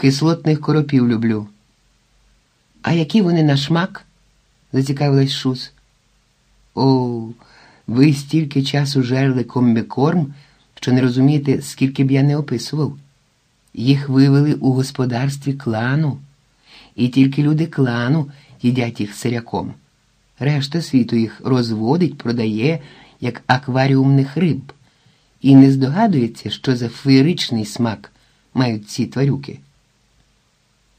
Кислотних коропів люблю. А які вони на шмак? зацікавилась Шус. О, ви стільки часу жерли комбікорм, що не розумієте, скільки б я не описував. Їх вивели у господарстві клану, і тільки люди клану їдять їх сиряком. Решта світу їх розводить, продає, як акваріумних риб, і не здогадується, що за феєричний смак мають ці тварюки.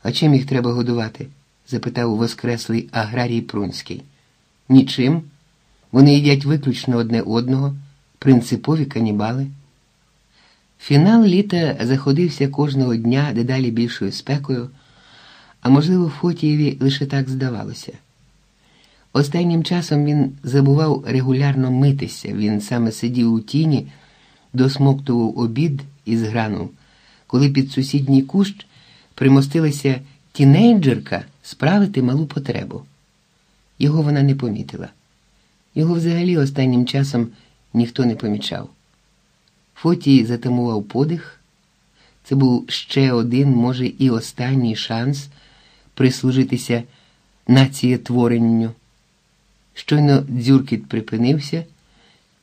А чим їх треба годувати? запитав воскреслий аграрій Прунський. Нічим. Вони їдять виключно одне одного, принципові канібали. Фінал літа заходився кожного дня дедалі більшою спекою, а можливо, Фотієві лише так здавалося. Останнім часом він забував регулярно митися, він саме сидів у тіні, досмоктував обід із грану, коли під сусідній кущ примостилася тінейджерка справити малу потребу. Його вона не помітила. Його взагалі останнім часом ніхто не помічав. Фотій затамував подих. Це був ще один, може, і останній шанс прислужитися націєтворенню. Щойно дзюркіт припинився,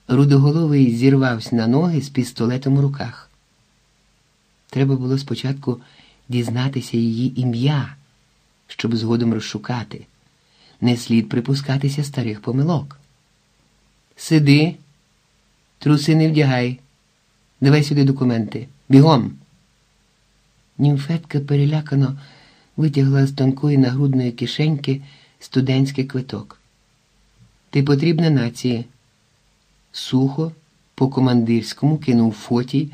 рудоголовий зірвався на ноги з пістолетом у руках. Треба було спочатку дізнатися її ім'я, щоб згодом розшукати. Не слід припускатися старих помилок. Сиди, труси не вдягай, давай сюди документи. Бігом. Німфетка перелякано витягла з тонкої нагрудної кишеньки студентський квиток. Ти потрібна нації. Сухо, по командирському кинув фотій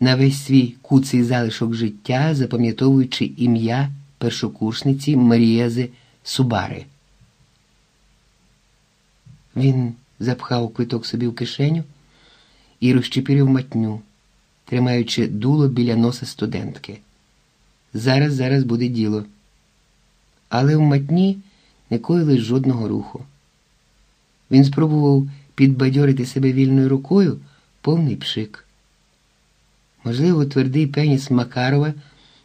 на весь свій куций залишок життя, запам'ятовуючи ім'я першокурсниці Марієзи Субари. Він запхав квиток собі в кишеню і розчепірив матню, тримаючи дуло біля носа студентки. Зараз, зараз буде діло. Але в матні не коїли жодного руху. Він спробував підбадьорити себе вільною рукою повний пшик. Можливо, твердий пеніс Макарова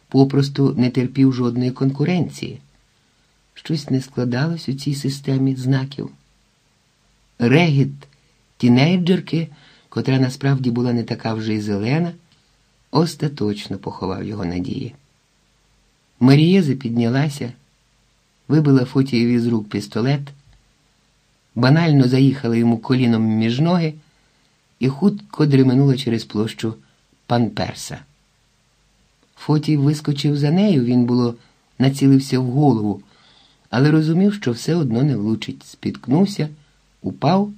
попросту не терпів жодної конкуренції. Щось не складалось у цій системі знаків. Регіт тінейджерки, котра насправді була не така вже й зелена, остаточно поховав його надії. Марієза піднялася, вибила Фотієві з рук пістолет, банально заїхала йому коліном між ноги і хутко дременула через площу Панперса. Фотій вискочив за нею, він було націлився в голову, але розумів, що все одно не влучить. Спіткнувся, упав.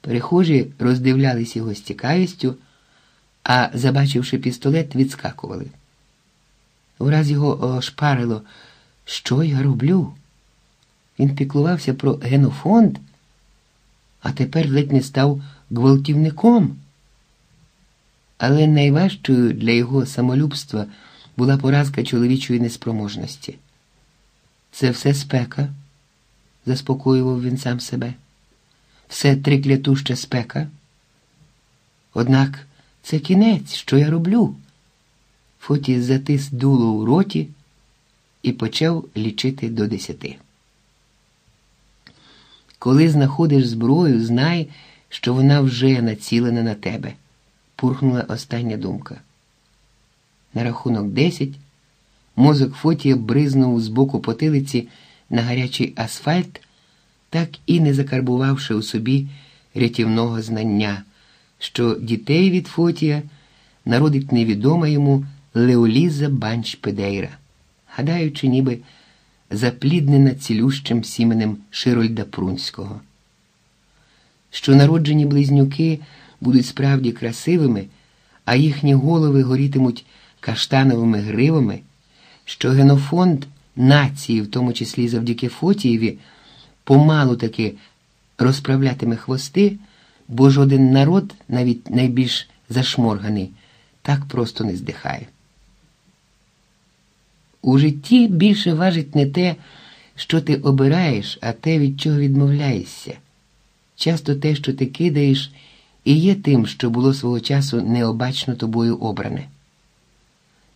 Перехожі роздивлялись його з цікавістю, а, забачивши пістолет, відскакували. Враз його ошпарило, що я роблю? Він піклувався про генофонд, а тепер ледь не став гвалтівником. Але найважчою для його самолюбства була поразка чоловічої неспроможності. Це все спека, заспокоював він сам себе. Все триклятуща спека. Однак це кінець, що я роблю. Фоті затис дуло у роті і почав лічити до десяти. Коли знаходиш зброю, знай, що вона вже націлена на тебе, пурхнула остання думка. На рахунок десять мозок Фотія бризнув з боку потилиці на гарячий асфальт, так і не закарбувавши у собі рятівного знання, що дітей від Фотія народить невідома йому Леоліза Банч Педейра, гадаючи, ніби запліднена цілющим сіменем Широльда Прунського. Що народжені близнюки будуть справді красивими, а їхні голови горітимуть каштановими гривами, що генофонд нації, в тому числі завдяки Фотієві, помалу таки розправлятиме хвости, бо жоден народ, навіть найбільш зашморганий, так просто не здихає. У житті більше важить не те, що ти обираєш, а те, від чого відмовляєшся. Часто те, що ти кидаєш, і є тим, що було свого часу необачно тобою обране.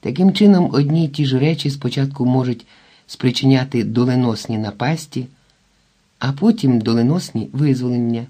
Таким чином, одні й ті ж речі спочатку можуть спричиняти доленосні напасті, а потім доленосні визволення.